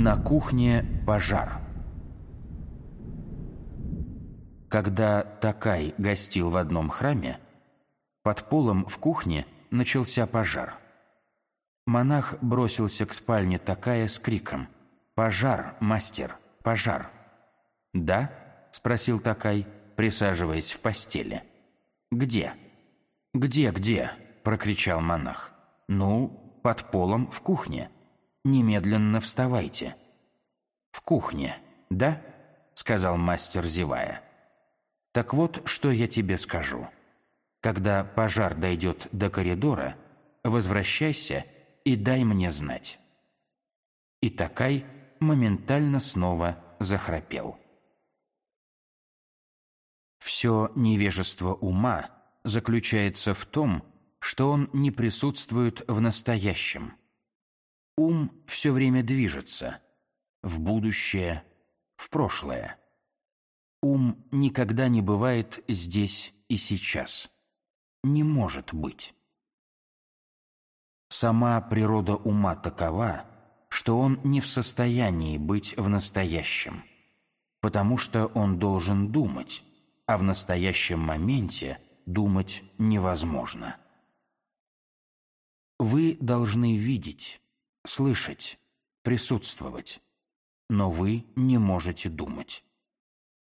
На кухне пожар. Когда Такай гостил в одном храме, под полом в кухне начался пожар. Монах бросился к спальне Такая с криком «Пожар, мастер, пожар!» «Да?» – спросил Такай, присаживаясь в постели. «Где?» «Где, где?» – прокричал монах. «Ну, под полом в кухне. Немедленно вставайте». «В кухне, да?» – сказал мастер, зевая. «Так вот, что я тебе скажу. Когда пожар дойдет до коридора, возвращайся и дай мне знать». И Такай моментально снова захрапел. Все невежество ума заключается в том, что он не присутствует в настоящем. Ум все время движется в будущее, в прошлое. Ум никогда не бывает здесь и сейчас. Не может быть. Сама природа ума такова, что он не в состоянии быть в настоящем, потому что он должен думать, а в настоящем моменте думать невозможно. Вы должны видеть, слышать, присутствовать, но вы не можете думать.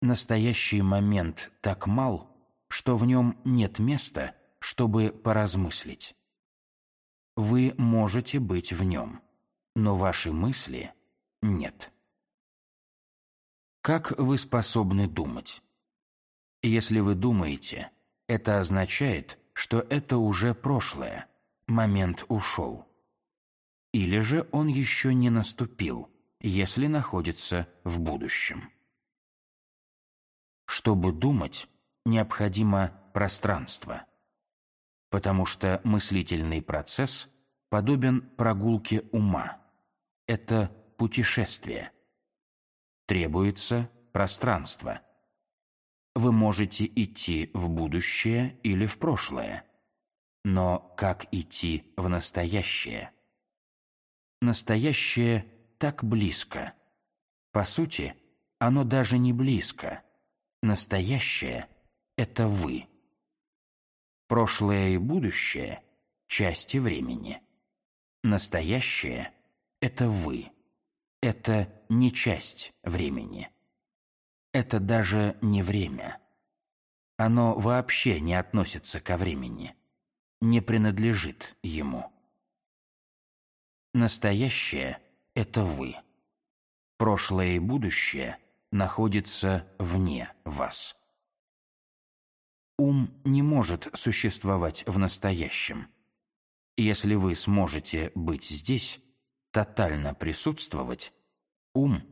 Настоящий момент так мал, что в нем нет места, чтобы поразмыслить. Вы можете быть в нем, но ваши мысли нет. Как вы способны думать? Если вы думаете, это означает, что это уже прошлое, момент ушел. Или же он еще не наступил, если находится в будущем. Чтобы думать, необходимо пространство, потому что мыслительный процесс подобен прогулке ума. Это путешествие. Требуется пространство – вы можете идти в будущее или в прошлое. Но как идти в настоящее? Настоящее так близко. По сути, оно даже не близко. Настоящее – это вы. Прошлое и будущее – части времени. Настоящее – это вы. Это не часть времени это даже не время. Оно вообще не относится ко времени, не принадлежит ему. Настоящее – это вы. Прошлое и будущее находятся вне вас. Ум не может существовать в настоящем. Если вы сможете быть здесь, тотально присутствовать, ум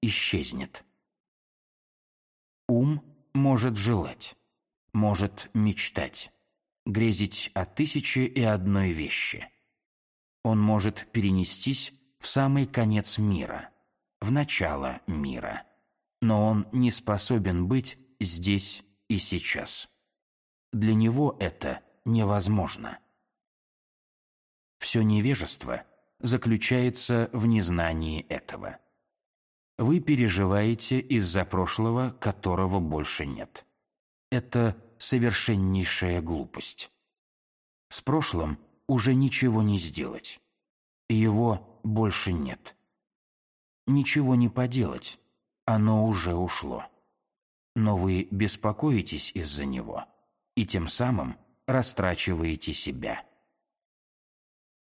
исчезнет. Ум может желать, может мечтать, грезить о тысяче и одной вещи. Он может перенестись в самый конец мира, в начало мира. Но он не способен быть здесь и сейчас. Для него это невозможно. Все невежество заключается в незнании этого вы переживаете из-за прошлого, которого больше нет. Это совершеннейшая глупость. С прошлым уже ничего не сделать. Его больше нет. Ничего не поделать, оно уже ушло. Но вы беспокоитесь из-за него и тем самым растрачиваете себя.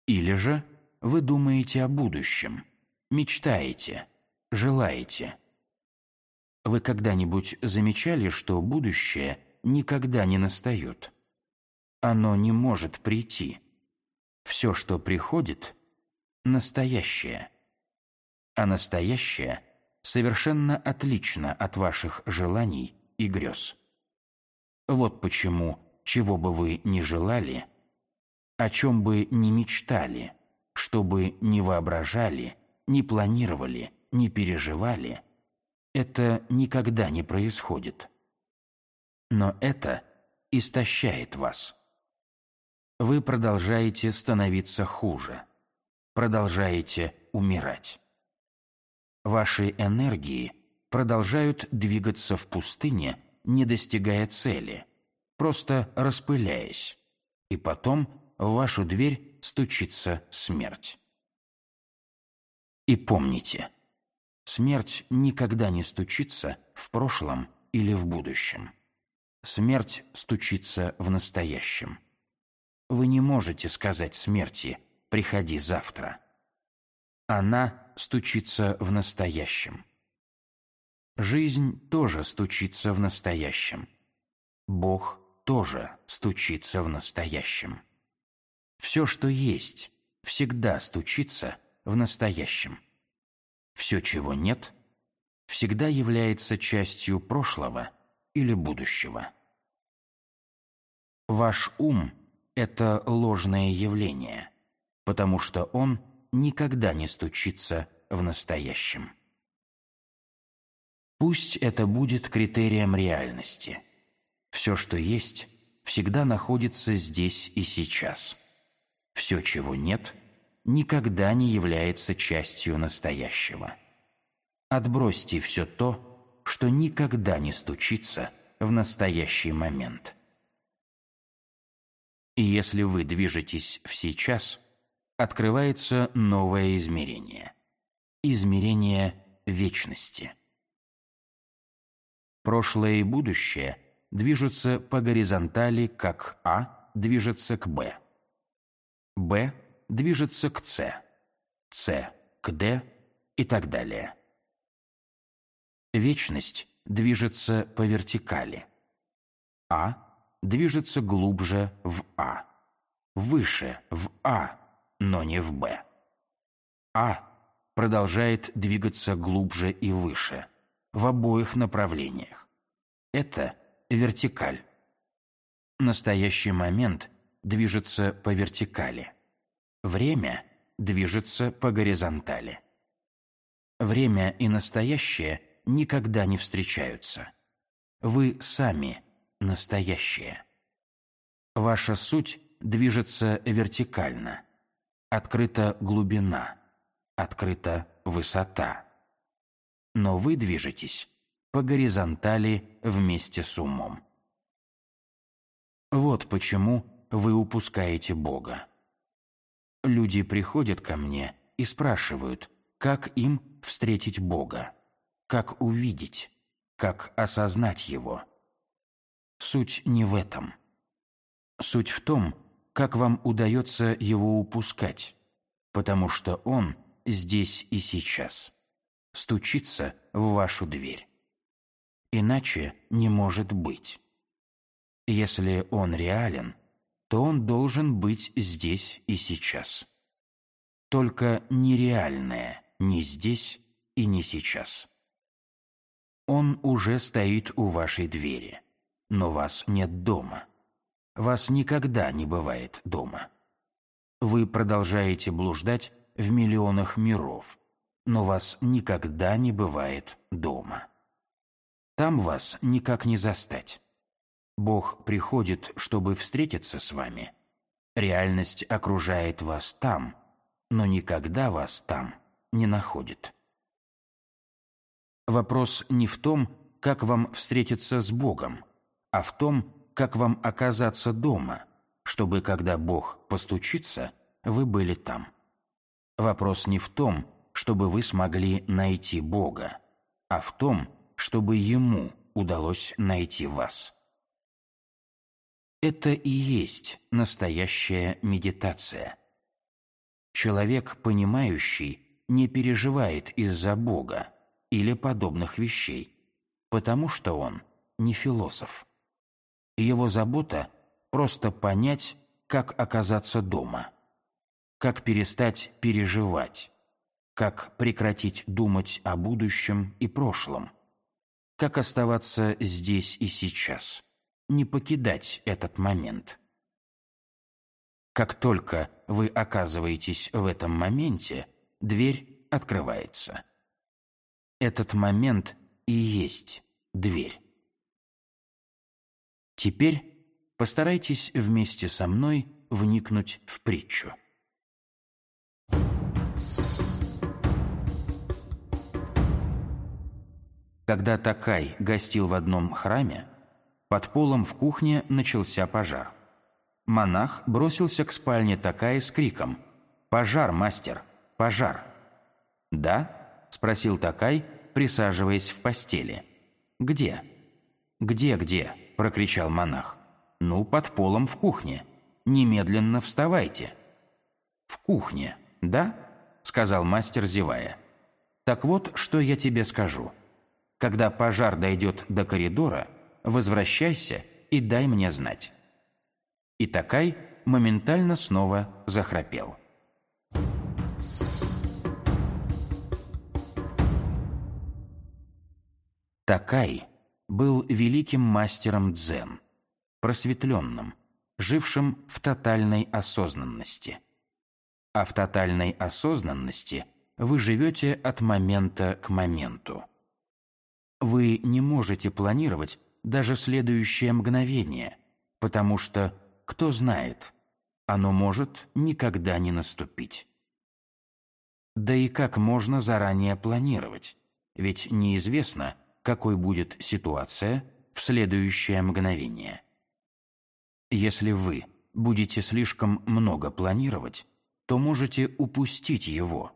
Или же вы думаете о будущем, мечтаете – желаете. Вы когда-нибудь замечали, что будущее никогда не настает? Оно не может прийти. Все, что приходит, настоящее. А настоящее совершенно отлично от ваших желаний и грез. Вот почему, чего бы вы ни желали, о чем бы ни мечтали, что бы ни воображали, ни планировали – не переживали, это никогда не происходит. Но это истощает вас. Вы продолжаете становиться хуже, продолжаете умирать. ваши энергии продолжают двигаться в пустыне, не достигая цели, просто распыляясь, и потом в вашу дверь стучится смерть. И помните, смерть никогда не стучится в прошлом или в будущем. Смерть стучится в настоящем. Вы не можете сказать смерти «приходи завтра». Она стучится в настоящем. Жизнь тоже стучится в настоящем. Бог тоже стучится в настоящем. Все, что есть, всегда стучится в настоящем. Все, чего нет, всегда является частью прошлого или будущего. Ваш ум – это ложное явление, потому что он никогда не стучится в настоящем. Пусть это будет критерием реальности. Все, что есть, всегда находится здесь и сейчас. Все, чего нет, никогда не является частью настоящего. Отбросьте все то, что никогда не стучится в настоящий момент. И если вы движетесь в сейчас, открывается новое измерение. Измерение вечности. Прошлое и будущее движутся по горизонтали, как А движется к Б. Б движется к С, С к Д и так далее. Вечность движется по вертикали. А движется глубже в А, выше в А, но не в Б. А продолжает двигаться глубже и выше, в обоих направлениях. Это вертикаль. Настоящий момент движется по вертикали. Время движется по горизонтали. Время и настоящее никогда не встречаются. Вы сами настоящее. Ваша суть движется вертикально. Открыта глубина, открыта высота. Но вы движетесь по горизонтали вместе с умом. Вот почему вы упускаете Бога. Люди приходят ко мне и спрашивают, как им встретить Бога, как увидеть, как осознать Его. Суть не в этом. Суть в том, как вам удается его упускать, потому что он здесь и сейчас, стучится в вашу дверь. Иначе не может быть. Если он реален, то он должен быть здесь и сейчас. Только нереальное не здесь и не сейчас. Он уже стоит у вашей двери – но вас нет дома. Вас никогда не бывает дома. Вы продолжаете блуждать в миллионах миров, но вас никогда не бывает дома. Там вас никак не застать. Бог приходит, чтобы встретиться с вами. Реальность окружает вас там, но никогда вас там не находит. Вопрос не в том, как вам встретиться с Богом, а в том, как вам оказаться дома, чтобы, когда Бог постучится, вы были там. Вопрос не в том, чтобы вы смогли найти Бога, а в том, чтобы Ему удалось найти вас. Это и есть настоящая медитация. Человек, понимающий, не переживает из-за Бога или подобных вещей, потому что он не философ. Его забота – просто понять, как оказаться дома, как перестать переживать, как прекратить думать о будущем и прошлом, как оставаться здесь и сейчас, не покидать этот момент. Как только вы оказываетесь в этом моменте, дверь открывается. Этот момент и есть дверь. Теперь постарайтесь вместе со мной вникнуть в притчу. Когда Такай гостил в одном храме, под полом в кухне начался пожар. Монах бросился к спальне Такая с криком «Пожар, мастер! Пожар!» «Да?» – спросил Такай, присаживаясь в постели. «Где?» «Где-где?» – прокричал монах. «Ну, под полом в кухне. Немедленно вставайте». «В кухне, да?» – сказал мастер, зевая. «Так вот, что я тебе скажу. Когда пожар дойдет до коридора, возвращайся и дай мне знать». И Такай моментально снова захрапел. Такай был великим мастером дзен, просветленным, жившим в тотальной осознанности. А в тотальной осознанности вы живете от момента к моменту. Вы не можете планировать даже следующее мгновение, потому что кто знает, оно может никогда не наступить. Да и как можно заранее планировать? Ведь неизвестно, какой будет ситуация в следующее мгновение. Если вы будете слишком много планировать, то можете упустить его,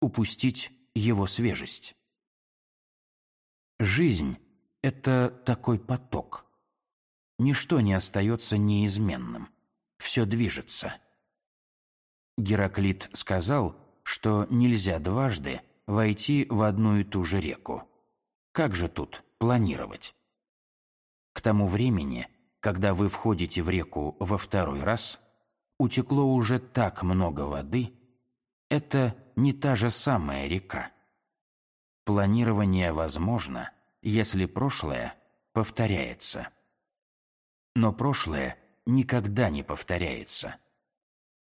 упустить его свежесть. Жизнь – это такой поток – Ничто не остается неизменным. Все движется. Гераклит сказал, что нельзя дважды войти в одну и ту же реку. Как же тут планировать? К тому времени, когда вы входите в реку во второй раз, утекло уже так много воды, это не та же самая река. Планирование возможно, если прошлое повторяется. Но прошлое никогда не повторяется.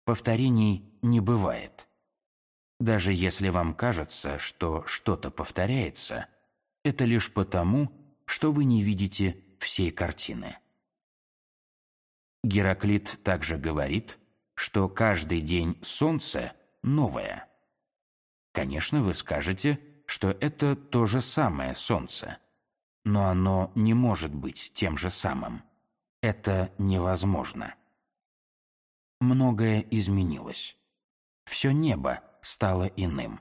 Повторений не бывает. Даже если вам кажется, что что-то повторяется, это лишь потому, что вы не видите всей картины. Гераклит также говорит, что каждый день Солнце новое. Конечно, вы скажете, что это то же самое Солнце, но оно не может быть тем же самым. Это невозможно. Многое изменилось. Все небо стало иным.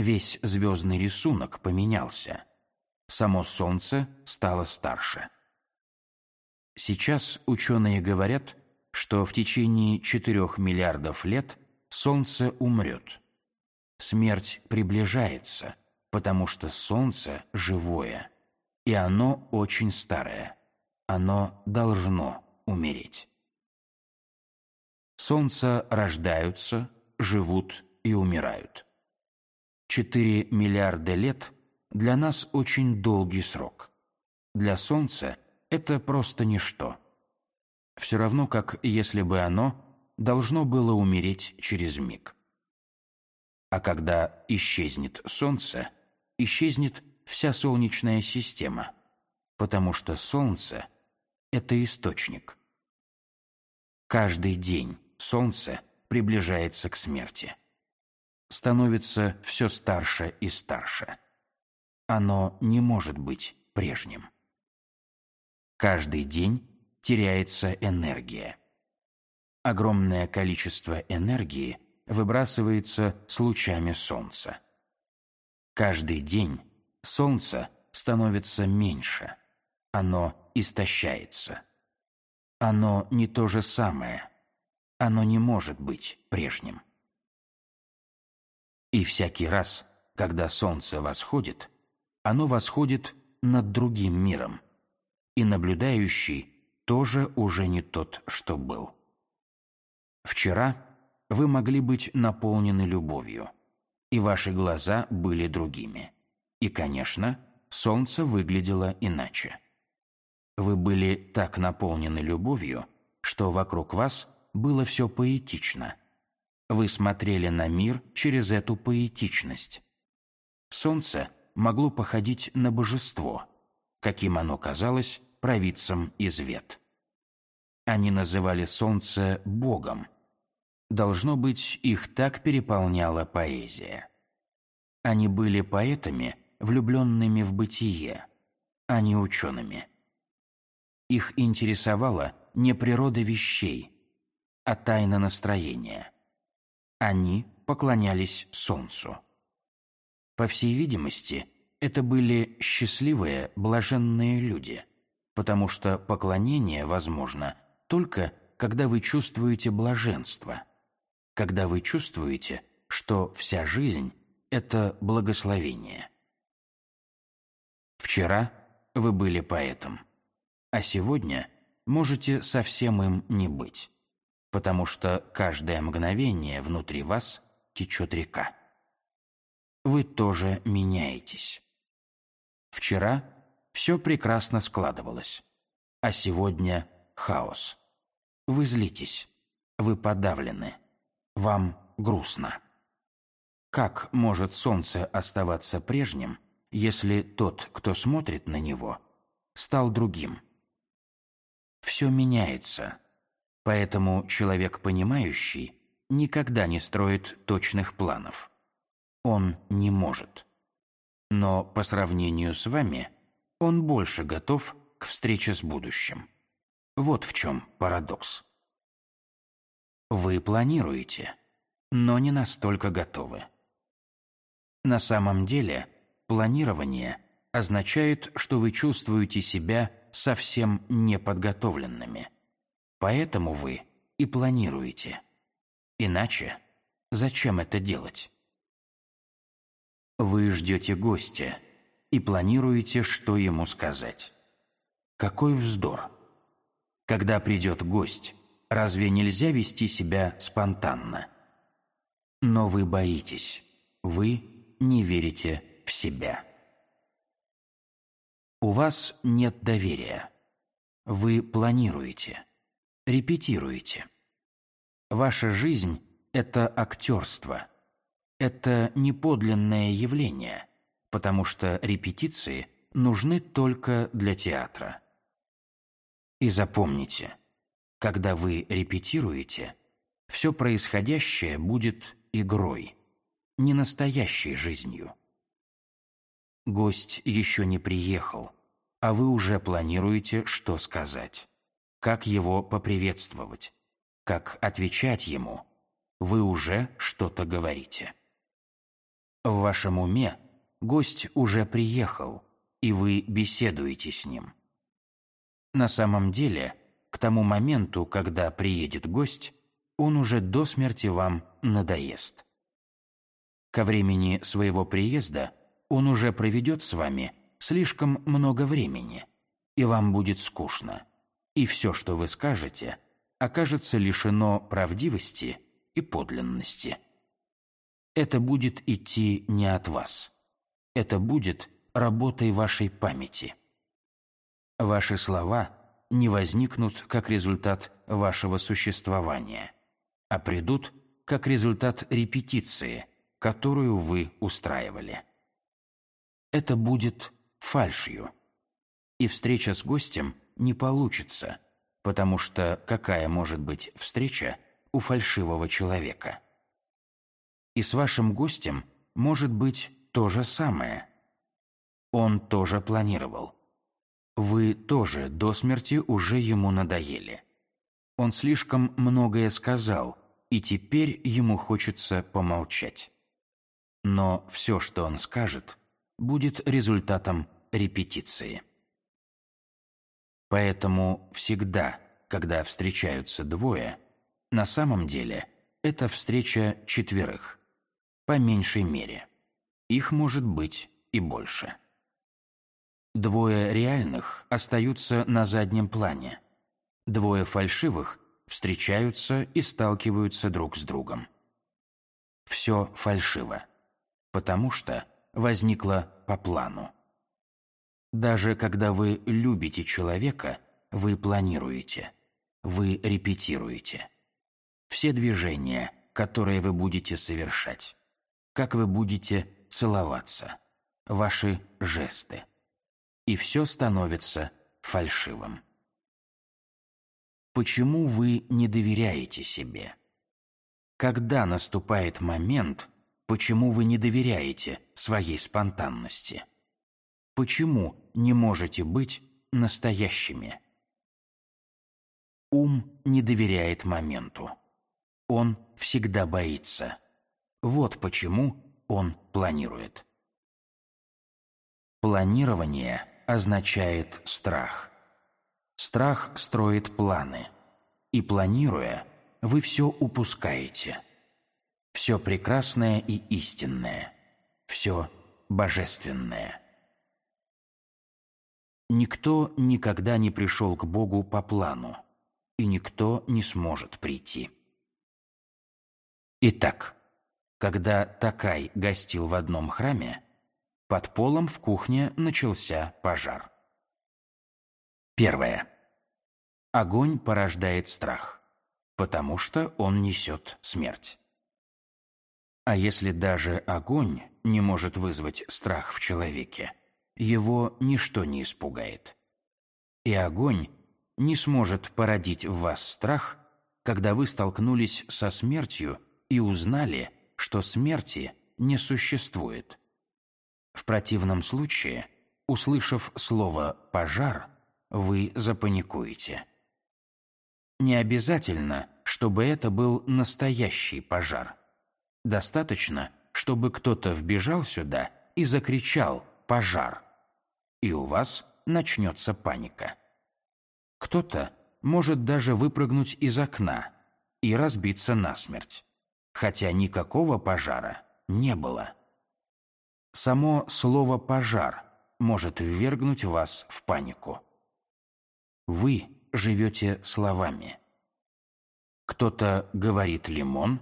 Весь звездный рисунок поменялся. Само Солнце стало старше. Сейчас ученые говорят, что в течение 4 миллиардов лет Солнце умрет. Смерть приближается, потому что Солнце живое, и оно очень старое оно должно умереть. Солнца рождаются, живут и умирают. Четыре миллиарда лет для нас очень долгий срок. Для Солнца это просто ничто. Все равно, как если бы оно должно было умереть через миг. А когда исчезнет Солнце, исчезнет вся Солнечная система, потому что Солнце – это источник. Каждый день Солнце приближается к смерти. Становится все старше и старше. Оно не может быть прежним. Каждый день теряется энергия. Огромное количество энергии выбрасывается с лучами Солнца. Каждый день Солнце становится меньше. Оно истощается. Оно не то же самое. Оно не может быть прежним. И всякий раз, когда солнце восходит, оно восходит над другим миром, и наблюдающий тоже уже не тот, что был. Вчера вы могли быть наполнены любовью, и ваши глаза были другими. И, конечно, солнце выглядело иначе. Вы были так наполнены любовью, что вокруг вас было все поэтично. Вы смотрели на мир через эту поэтичность. Солнце могло походить на божество, каким оно казалось провидцам из вет. Они называли солнце Богом. Должно быть, их так переполняла поэзия. Они были поэтами, влюбленными в бытие, а не учеными. Их интересовала не природа вещей, а тайна настроения. Они поклонялись солнцу. По всей видимости, это были счастливые, блаженные люди, потому что поклонение возможно только когда вы чувствуете блаженство, когда вы чувствуете, что вся жизнь – это благословение. Вчера вы были поэтом, а сегодня можете совсем им не быть, потому что каждое мгновение внутри вас течет река. Вы тоже меняетесь. Вчера все прекрасно складывалось, а сегодня хаос. Вы злитесь, вы подавлены, вам грустно. Как может солнце оставаться прежним, если тот, кто смотрит на него, стал другим? Все меняется, поэтому человек понимающий никогда не строит точных планов. Он не может. Но по сравнению с вами, он больше готов к встрече с будущим. Вот в чем парадокс. Вы планируете, но не настолько готовы. На самом деле, планирование означает, что вы чувствуете себя совсем неподготовленными. Поэтому вы и планируете. Иначе зачем это делать? Вы ждете гостя и планируете, что ему сказать. Какой вздор! Когда придет гость, разве нельзя вести себя спонтанно? Но вы боитесь, вы не верите в себя. У вас нет доверия. Вы планируете, репетируете. Ваша жизнь – это актерство – это не подлинное явление, потому что репетиции нужны только для театра. И запомните, когда вы репетируете, все происходящее будет игрой, не настоящей жизнью. Гость еще не приехал, а вы уже планируете, что сказать, как его поприветствовать, как отвечать ему. Вы уже что-то говорите. В вашем уме гость уже приехал, и вы беседуете с ним. На самом деле, к тому моменту, когда приедет гость, он уже до смерти вам надоест. Ко времени своего приезда он уже проведет с вами слишком много времени, и вам будет скучно, и все, что вы скажете, окажется лишено правдивости и подлинности это будет идти не от вас. Это будет работой вашей памяти. Ваши слова не возникнут как результат вашего существования, а придут как результат репетиции, которую вы устраивали. Это будет фальшью. И встреча с гостем не получится, потому что какая может быть встреча у фальшивого человека? И с вашим гостем может быть то же самое. Он тоже планировал. Вы тоже до смерти уже ему надоели. Он слишком многое сказал, и теперь ему хочется помолчать. Но все, что он скажет, будет результатом репетиции. Поэтому всегда, когда встречаются двое, на самом деле это встреча четверых по меньшей мере. Их может быть и больше. Двое реальных остаются на заднем плане. Двое фальшивых встречаются и сталкиваются друг с другом. Все фальшиво, потому что возникло по плану. Даже когда вы любите человека, вы планируете, вы репетируете. Все движения, которые вы будете совершать как вы будете целоваться, ваши жесты. И все становится фальшивым. Почему вы не доверяете себе? Когда наступает момент, почему вы не доверяете своей спонтанности – Почему не можете быть настоящими? Ум не доверяет моменту. Он всегда боится. Вот почему он планирует. Планирование означает страх. Страх строит планы. И планируя, вы все упускаете. Все прекрасное и истинное. Все божественное. Никто никогда не пришел к Богу по плану, и никто не сможет прийти. Итак, когда Такай гостил в одном храме, под полом в кухне начался пожар. Первое. Огонь порождает страх, потому что он несет смерть. А если даже огонь не может вызвать страх в человеке, его ничто не испугает. И огонь не сможет породить в вас страх, когда вы столкнулись со смертью и узнали, что смерти не существует. В противном случае, услышав слово «пожар», вы запаникуете. Не обязательно, чтобы это был настоящий пожар. Достаточно, чтобы кто-то вбежал сюда и закричал «пожар», и у вас начнется паника. Кто-то может даже выпрыгнуть из окна и разбиться насмерть хотя никакого пожара не было. Само слово «пожар» может ввергнуть вас в панику. Вы живете словами. Кто-то говорит «лимон»,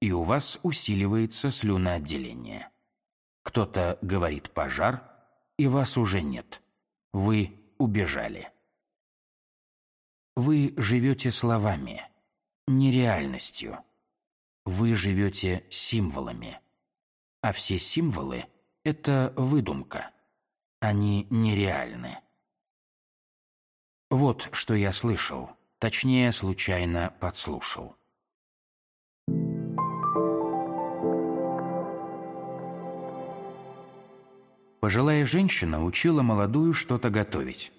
и у вас усиливается слюноотделение. Кто-то говорит «пожар», и вас уже нет. Вы убежали. Вы живете словами, нереальностью. Вы живете символами. А все символы – это выдумка. Они нереальны. Вот что я слышал, точнее, случайно подслушал. Пожилая женщина учила молодую что-то готовить.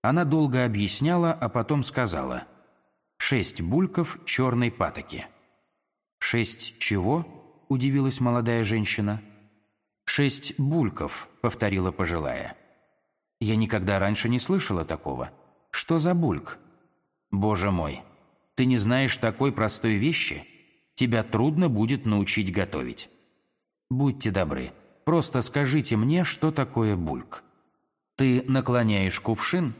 Она долго объясняла, а потом сказала «Шесть бульков черной патоки». «Шесть чего?» – удивилась молодая женщина. «Шесть бульков», – повторила пожилая. «Я никогда раньше не слышала такого. Что за бульк?» «Боже мой, ты не знаешь такой простой вещи? Тебя трудно будет научить готовить. Будьте добры, просто скажите мне, что такое бульк. Ты наклоняешь кувшин,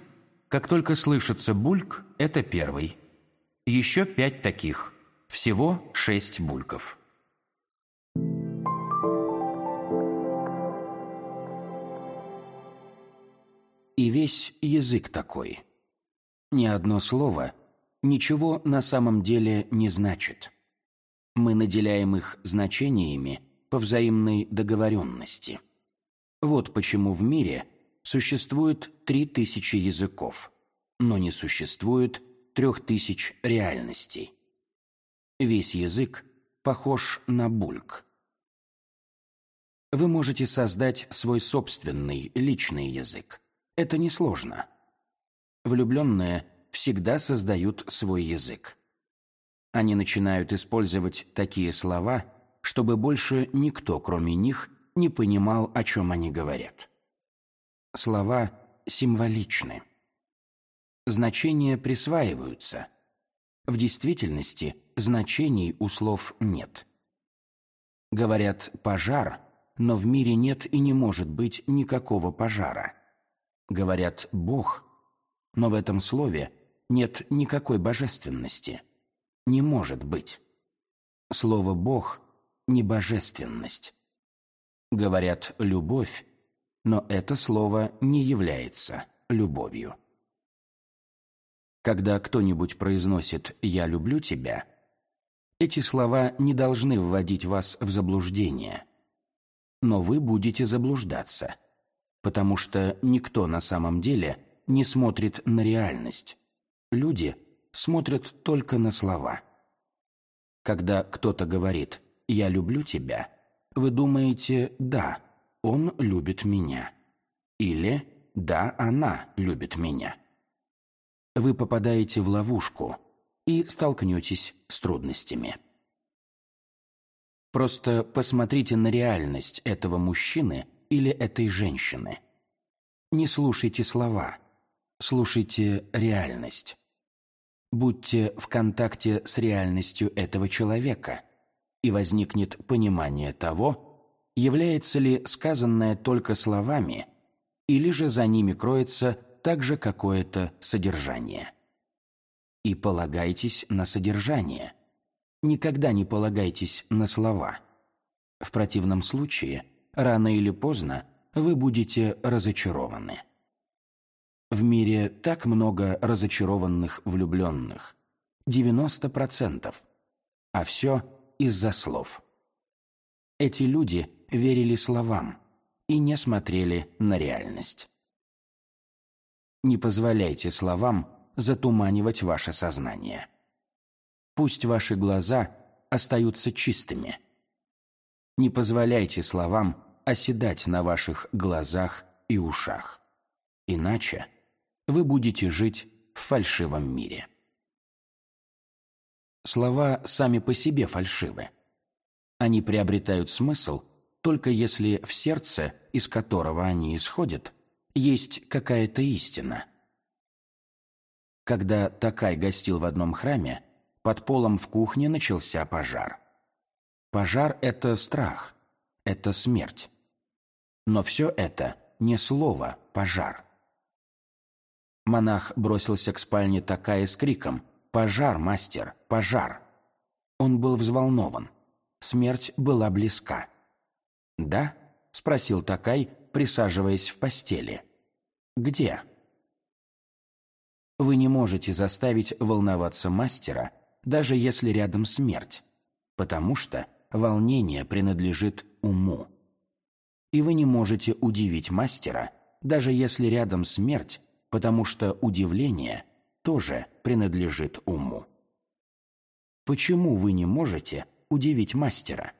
как только слышится бульк, это первый. Еще пять таких. Всего шесть бульков. И весь язык такой. Ни одно слово ничего на самом деле не значит. Мы наделяем их значениями по взаимной договоренности. Вот почему в мире существует три тысячи языков, но не существует трех тысяч реальностей. Весь язык похож на бульк. Вы можете создать свой собственный личный язык. Это несложно. Влюбленные всегда создают свой язык. Они начинают использовать такие слова, чтобы больше никто, кроме них, не понимал, о чем они говорят. Слова символичны. Значения присваиваются. В действительности значений у слов нет. Говорят «пожар», но в мире нет и не может быть никакого пожара. Говорят «бог», но в этом слове нет никакой божественности. Не может быть. Слово «бог» — не божественность. Говорят «любовь», но это слово не является любовью. Когда кто-нибудь произносит «я люблю тебя», эти слова не должны вводить вас в заблуждение. Но вы будете заблуждаться, потому что никто на самом деле не смотрит на реальность. Люди смотрят только на слова. Когда кто-то говорит «я люблю тебя», вы думаете «да, он любит меня». или «да, она любит меня». Вы попадаете в ловушку и столкнетесь с трудностями. Просто посмотрите на реальность этого мужчины или этой женщины. Не слушайте слова, слушайте реальность. Будьте в контакте с реальностью этого человека, и возникнет понимание того, является ли сказанное только словами, или же за ними кроется также какое-то содержание. И полагайтесь на содержание. Никогда не полагайтесь на слова. В противном случае, рано или поздно, вы будете разочарованы. В мире так много разочарованных влюбленных. 90%. А все из-за слов. Эти люди верили словам и не смотрели на реальность. Не позволяйте словам затуманивать ваше сознание. Пусть ваши глаза остаются чистыми. Не позволяйте словам оседать на ваших глазах и ушах. Иначе вы будете жить в фальшивом мире. Слова сами по себе фальшивы. Они приобретают смысл только если в сердце, из которого они исходят, есть какая-то истина. Когда Такай гостил в одном храме, под полом в кухне начался пожар. Пожар – это страх, это смерть. Но все это не слово «пожар». Монах бросился к спальне Такая с криком «Пожар, мастер, пожар!». Он был взволнован. Смерть была близка. «Да?» – спросил Такай, присаживаясь в постели. «Где?» Вы не можете заставить волноваться мастера, даже если рядом смерть, потому что волнение принадлежит уму. И вы не можете удивить мастера, даже если рядом смерть, потому что удивление тоже принадлежит уму. Почему вы не можете удивить мастера?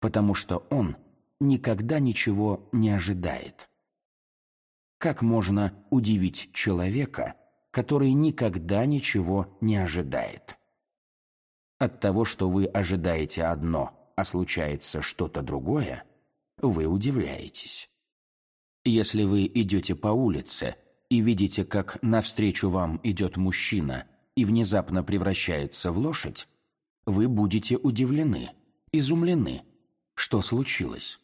Потому что он никогда ничего не ожидает. Как можно удивить человека, который никогда ничего не ожидает? От того, что вы ожидаете одно, а случается что-то другое, вы удивляетесь. Если вы идете по улице и видите, как навстречу вам идет мужчина и внезапно превращается в лошадь, вы будете удивлены, изумлены. Что случилось?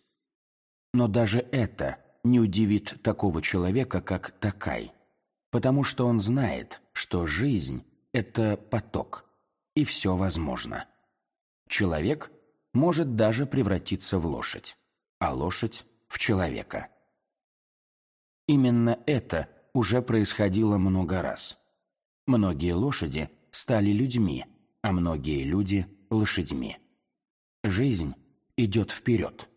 Но даже это не удивит такого человека, как Такай, потому что он знает, что жизнь – это поток, и все возможно. Человек может даже превратиться в лошадь, а лошадь – в человека. Именно это уже происходило много раз. Многие лошади стали людьми, а многие люди – лошадьми. Жизнь идет вперед.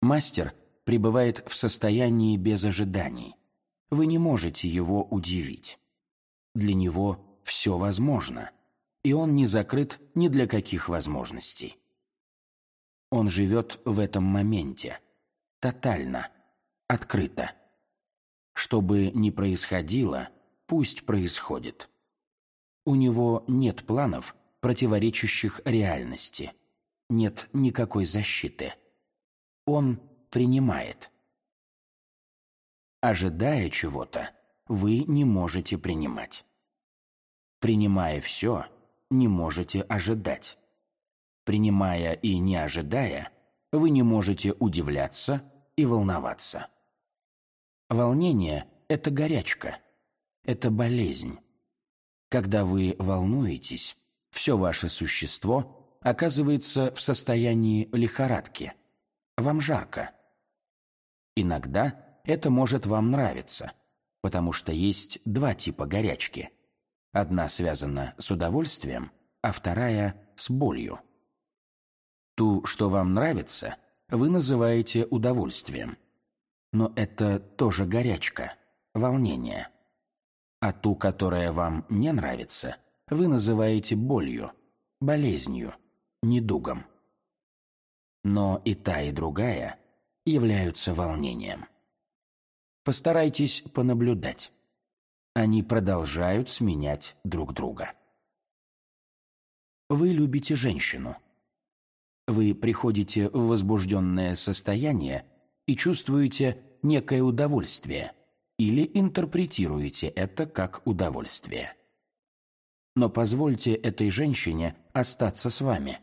Мастер пребывает в состоянии без ожиданий. Вы не можете его удивить. Для него все возможно, и он не закрыт ни для каких возможностей. Он живет в этом моменте, тотально, открыто. Что бы ни происходило, пусть происходит. У него нет планов, противоречащих реальности. Нет никакой защиты – он принимает. Ожидая чего-то, вы не можете принимать. Принимая все, не можете ожидать. Принимая и не ожидая, вы не можете удивляться и волноваться. Волнение – это горячка, это болезнь. Когда вы волнуетесь, все ваше существо оказывается в состоянии лихорадки – вам жарко. Иногда это может вам нравиться, потому что есть два типа горячки. Одна связана с удовольствием, а вторая с болью. Ту, что вам нравится, вы называете удовольствием. Но это тоже горячка, волнение. А ту, которая вам не нравится, вы называете болью, болезнью, недугом. Но и та, и другая являются волнением. Постарайтесь понаблюдать. Они продолжают сменять друг друга. Вы любите женщину. Вы приходите в возбужденное состояние и чувствуете некое удовольствие или интерпретируете это как удовольствие. Но позвольте этой женщине остаться с вами,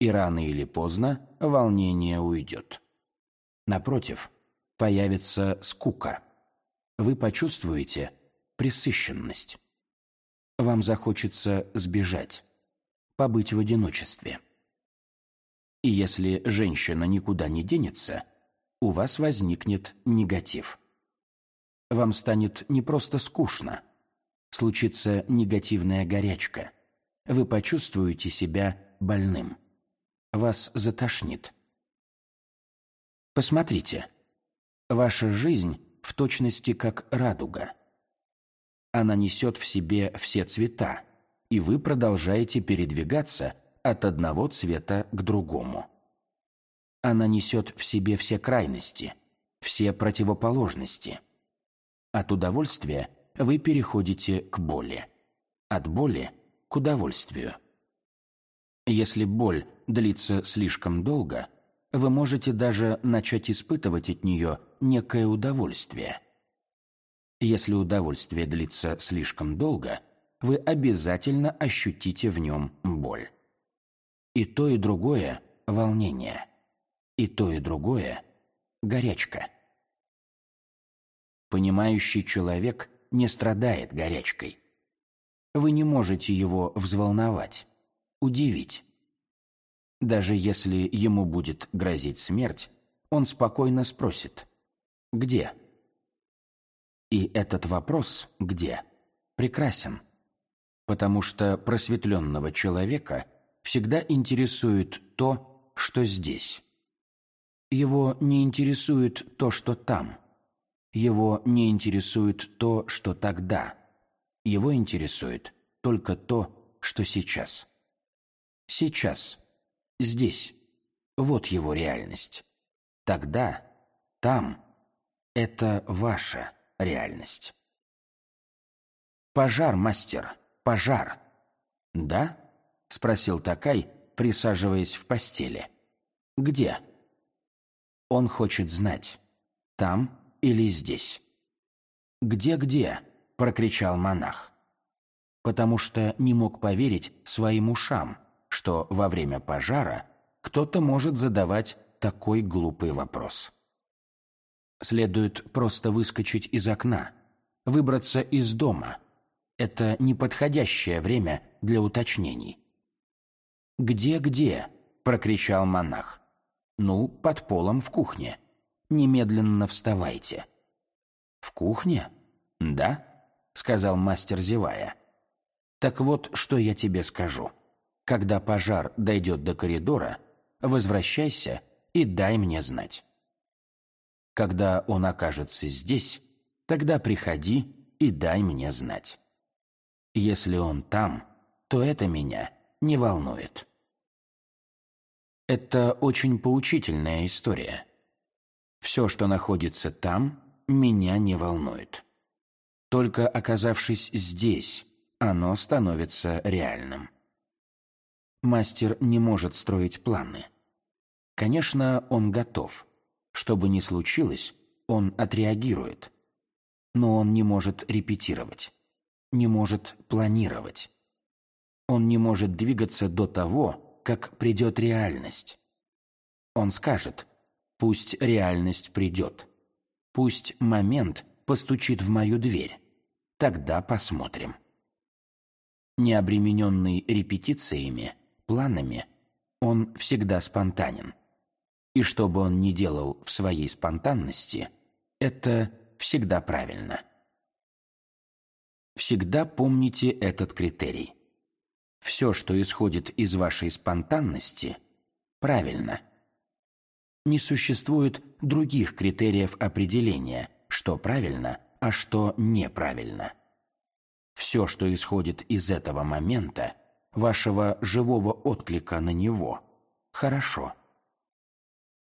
и рано или поздно волнение уйдет. Напротив, появится скука. Вы почувствуете пресыщенность. Вам захочется сбежать, побыть в одиночестве. И если женщина никуда не денется, у вас возникнет негатив. Вам станет не просто скучно, случится негативная горячка. Вы почувствуете себя больным. Вас затошнит. Посмотрите. Ваша жизнь в точности как радуга. Она несет в себе все цвета, и вы продолжаете передвигаться от одного цвета к другому. Она несет в себе все крайности, все противоположности. От удовольствия вы переходите к боли. От боли к удовольствию. Если боль длится слишком долго, вы можете даже начать испытывать от нее некое удовольствие. Если удовольствие длится слишком долго, вы обязательно ощутите в нем боль. И то, и другое – волнение. И то, и другое – горячка. Понимающий человек не страдает горячкой. Вы не можете его взволновать, удивить. Даже если ему будет грозить смерть, он спокойно спросит «Где?». И этот вопрос «Где?» прекрасен, потому что просветленного человека всегда интересует то, что здесь. Его не интересует то, что там. Его не интересует то, что тогда. Его интересует только то, что сейчас. Сейчас – здесь. Вот его реальность. Тогда, там, это ваша реальность. «Пожар, мастер, пожар!» «Да?» — спросил Такай, присаживаясь в постели. «Где?» Он хочет знать, там или здесь. «Где-где?» — прокричал монах. Потому что не мог поверить своим ушам — что во время пожара кто-то может задавать такой глупый вопрос. Следует просто выскочить из окна, выбраться из дома. Это неподходящее время для уточнений. «Где-где?» – прокричал монах. «Ну, под полом в кухне. Немедленно вставайте». «В кухне?» «Да», – сказал мастер, зевая. «Так вот, что я тебе скажу». Когда пожар дойдет до коридора, возвращайся и дай мне знать. Когда он окажется здесь, тогда приходи и дай мне знать. Если он там, то это меня не волнует. Это очень поучительная история. Все, что находится там, меня не волнует. Только оказавшись здесь, оно становится реальным мастер не может строить планы. Конечно, он готов. Что бы ни случилось, он отреагирует. Но он не может репетировать, не может планировать. Он не может двигаться до того, как придет реальность. Он скажет, пусть реальность придет. Пусть момент постучит в мою дверь. Тогда посмотрим. Необремененный репетициями – планами, он всегда спонтанен. И что бы он ни делал в своей спонтанности, это всегда правильно. Всегда помните этот критерий. Все, что исходит из вашей спонтанности, правильно. Не существует других критериев определения, что правильно, а что неправильно. Все, что исходит из этого момента, вашего живого отклика на него. Хорошо.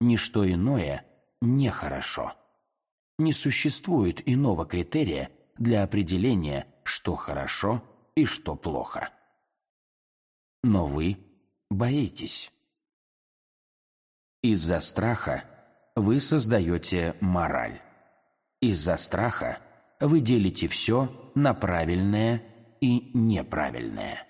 Ничто иное нехорошо. Не существует иного критерия для определения, что хорошо и что плохо. Но вы боитесь. Из-за страха вы создаете мораль. Из-за страха вы делите все на правильное и неправильное.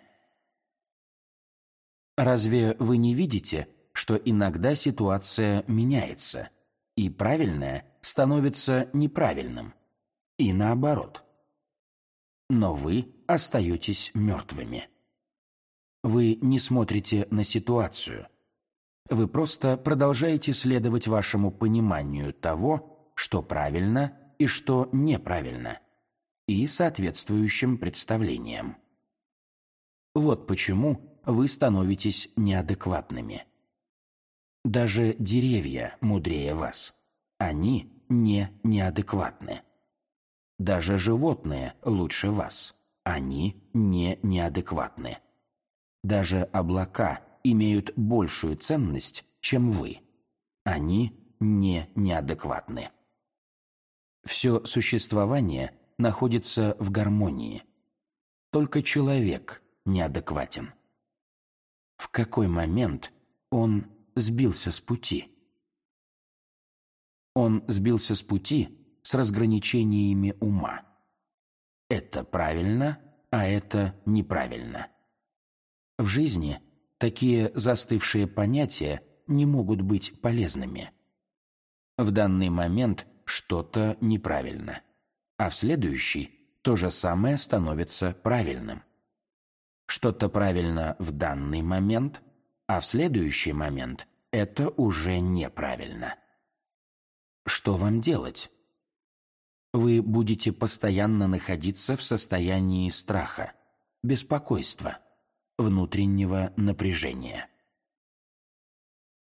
Разве вы не видите, что иногда ситуация меняется, и правильное становится неправильным, и наоборот? Но вы остаетесь мертвыми. Вы не смотрите на ситуацию. Вы просто продолжаете следовать вашему пониманию того, что правильно и что неправильно, и соответствующим представлениям. Вот почему вы становитесь неадекватными. Даже деревья мудрее вас. Они не неадекватны. Даже животные лучше вас. Они не неадекватны. Даже облака имеют большую ценность, чем вы. Они не неадекватны. Все существование находится в гармонии. Только человек неадекватен в какой момент он сбился с пути. Он сбился с пути с разграничениями ума. Это правильно, а это неправильно. В жизни такие застывшие понятия не могут быть полезными. В данный момент что-то неправильно, а в следующий то же самое становится правильным что-то правильно в данный момент, а в следующий момент это уже неправильно. Что вам делать? Вы будете постоянно находиться в состоянии страха, беспокойства, внутреннего напряжения.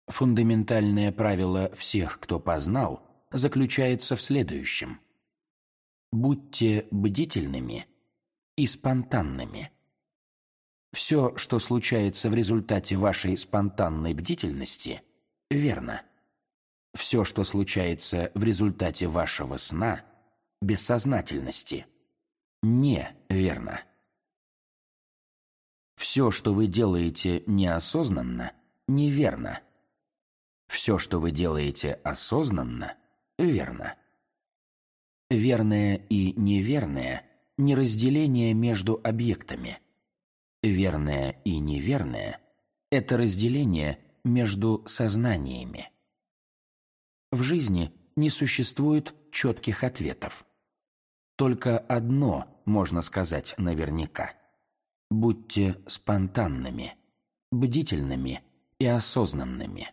Фундаментальное правило всех, кто познал, заключается в следующем. Будьте бдительными и спонтанными – все, что случается в результате вашей спонтанной бдительности, верно. Все, что случается в результате вашего сна, бессознательности, неверно. Все, что вы делаете неосознанно, неверно. Все, что вы делаете осознанно, верно. Верное и неверное – не разделение между объектами – Верное и неверное – это разделение между сознаниями. В жизни не существует четких ответов. Только одно можно сказать наверняка. Будьте спонтанными, бдительными и осознанными,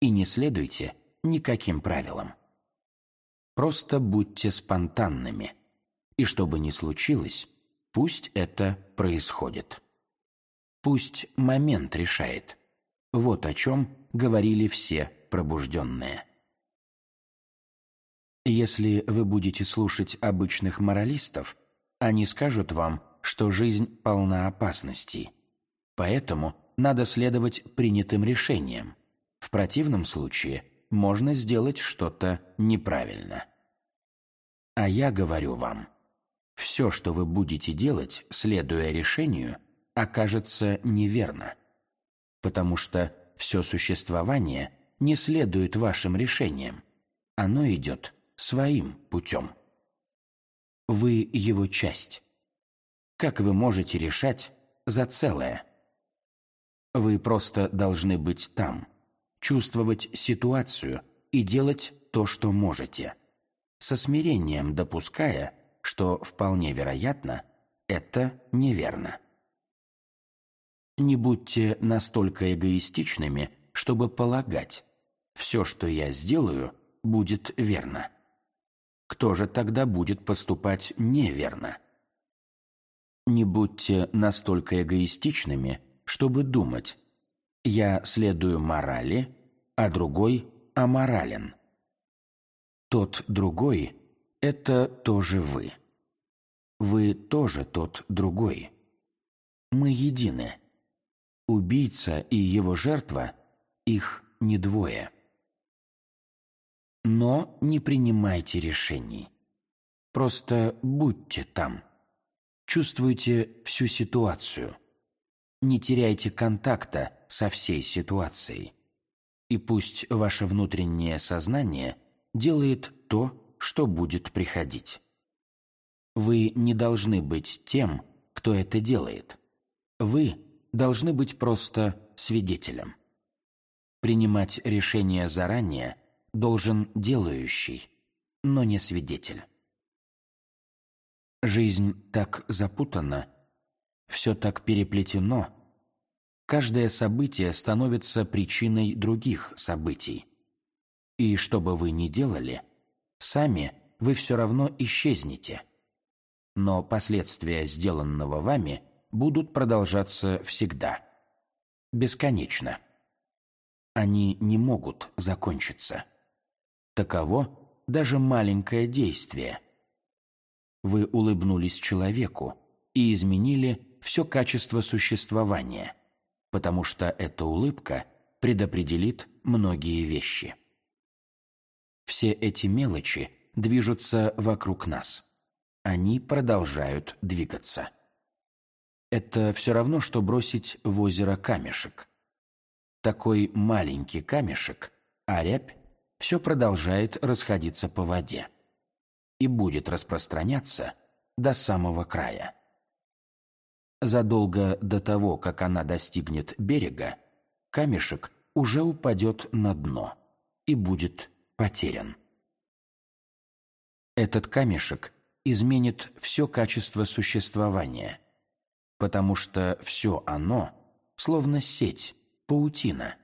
и не следуйте никаким правилам. Просто будьте спонтанными, и что бы ни случилось, пусть это происходит. Пусть момент решает. Вот о чем говорили все пробужденные. Если вы будете слушать обычных моралистов, они скажут вам, что жизнь полна опасностей. Поэтому надо следовать принятым решениям. В противном случае можно сделать что-то неправильно. А я говорю вам, все, что вы будете делать, следуя решению – окажется неверно, потому что все существование не следует вашим решениям, оно идет своим путем. Вы его часть. Как вы можете решать за целое? Вы просто должны быть там, чувствовать ситуацию и делать то, что можете, со смирением допуская, что вполне вероятно, это неверно. Не будьте настолько эгоистичными, чтобы полагать, все, что я сделаю, будет верно. Кто же тогда будет поступать неверно? Не будьте настолько эгоистичными, чтобы думать, я следую морали, а другой аморален. Тот другой – это тоже вы. Вы тоже тот другой. Мы едины. Убийца и его жертва – их не двое. Но не принимайте решений. Просто будьте там. Чувствуйте всю ситуацию. Не теряйте контакта со всей ситуацией. И пусть ваше внутреннее сознание делает то, что будет приходить. Вы не должны быть тем, кто это делает. Вы должны быть просто свидетелем. Принимать решение заранее должен делающий, но не свидетель. Жизнь так запутана, все так переплетено, каждое событие становится причиной других событий. И что бы вы ни делали, сами вы все равно исчезнете. Но последствия сделанного вами будут продолжаться всегда. Бесконечно. Они не могут закончиться. Таково даже маленькое действие. Вы улыбнулись человеку и изменили все качество существования, потому что эта улыбка предопределит многие вещи. Все эти мелочи движутся вокруг нас. Они продолжают двигаться. Это все равно, что бросить в озеро камешек. Такой маленький камешек, а рябь все продолжает расходиться по воде и будет распространяться до самого края. Задолго до того, как она достигнет берега, камешек уже упадет на дно и будет потерян. Этот камешек изменит все качество существования, потому что все оно словно сеть, паутина.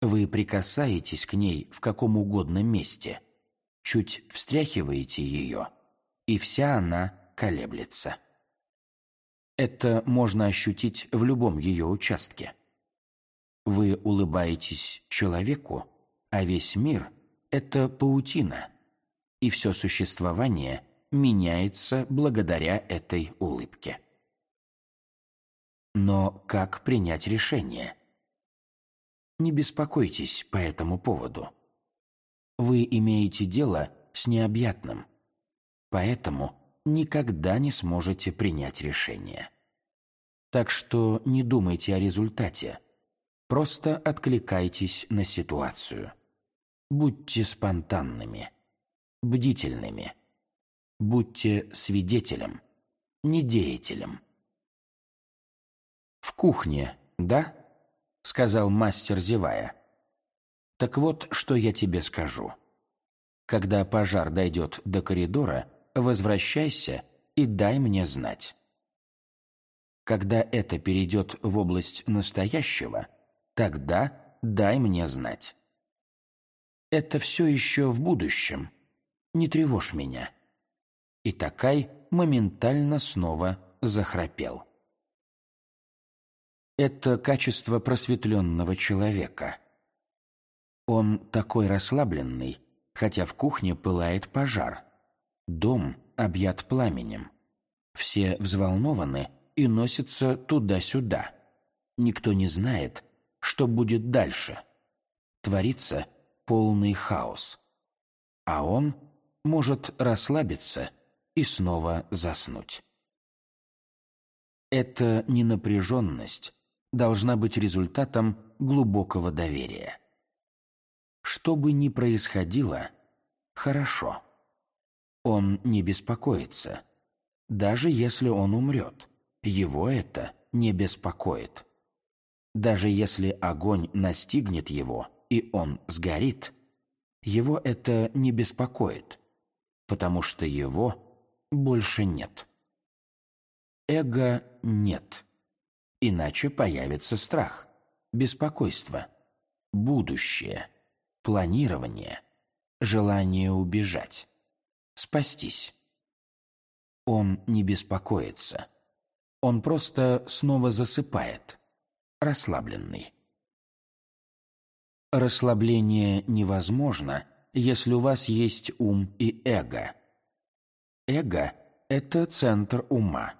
Вы прикасаетесь к ней в каком угодно месте, чуть встряхиваете ее, и вся она колеблется. Это можно ощутить в любом ее участке. Вы улыбаетесь человеку, а весь мир – это паутина, и все существование меняется благодаря этой улыбке. Но как принять решение? Не беспокойтесь по этому поводу. Вы имеете дело с необъятным, поэтому никогда не сможете принять решение. Так что не думайте о результате, просто откликайтесь на ситуацию. Будьте спонтанными, бдительными. Будьте свидетелем, не деятелем. «В кухне, да?» — сказал мастер, зевая. «Так вот, что я тебе скажу. Когда пожар дойдет до коридора, возвращайся и дай мне знать. Когда это перейдет в область настоящего, тогда дай мне знать. Это все еще в будущем. Не тревожь меня. И Такай моментально снова захрапел. Это качество просветленного человека. Он такой расслабленный, хотя в кухне пылает пожар. Дом объят пламенем. Все взволнованы и носятся туда-сюда. Никто не знает, что будет дальше. Творится полный хаос. А он может расслабиться и снова заснуть. Эта ненапряженность должна быть результатом глубокого доверия. Что бы ни происходило, хорошо. Он не беспокоится. Даже если он умрет, его это не беспокоит. Даже если огонь настигнет его, и он сгорит, его это не беспокоит, потому что его больше нет. Эго нет. Иначе появится страх, беспокойство, будущее, планирование, желание убежать, спастись. Он не беспокоится. Он просто снова засыпает, расслабленный. Расслабление невозможно, если у вас есть ум и эго. Эго – это центр ума.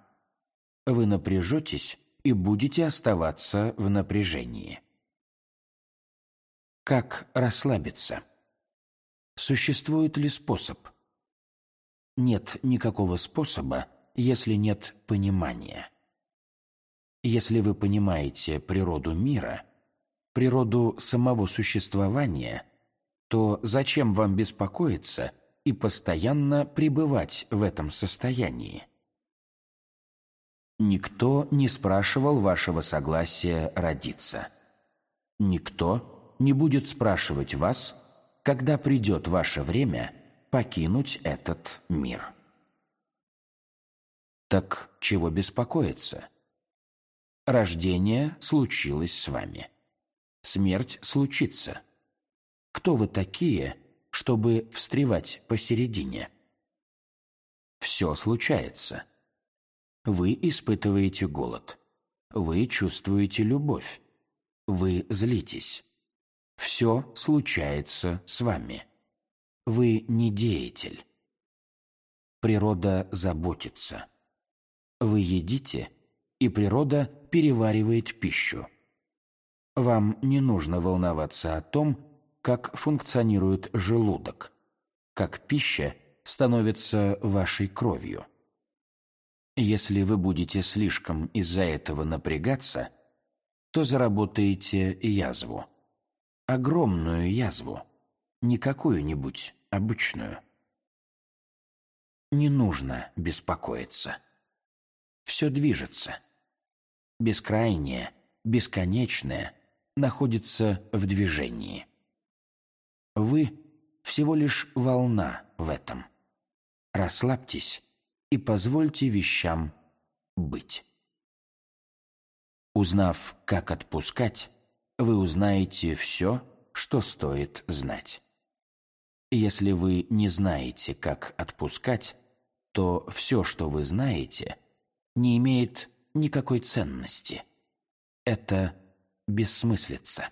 Вы напряжетесь и будете оставаться в напряжении. Как расслабиться? Существует ли способ? Нет никакого способа, если нет понимания. Если вы понимаете природу мира, природу самого существования, то зачем вам беспокоиться и постоянно пребывать в этом состоянии? Никто не спрашивал вашего согласия родиться. Никто не будет спрашивать вас, когда придет ваше время покинуть этот мир. Так чего беспокоиться? Рождение случилось с вами. Смерть случится. Кто вы такие, чтобы встревать посередине? Все случается. Вы испытываете голод. Вы чувствуете любовь. Вы злитесь. Все случается с вами. Вы не деятель. Природа заботится. Вы едите, и природа переваривает пищу. Вам не нужно волноваться о том, как функционирует желудок, как пища становится вашей кровью. Если вы будете слишком из-за этого напрягаться, то заработаете язву. Огромную язву, не какую-нибудь обычную. Не нужно беспокоиться. Все движется. Бескрайнее, бесконечное находится в движении. Вы всего лишь волна в этом. Расслабьтесь и позвольте вещам быть. Узнав, как отпускать, вы узнаете все, что стоит знать. Если вы не знаете, как отпускать, то все, что вы знаете, не имеет никакой ценности. Это бессмыслица.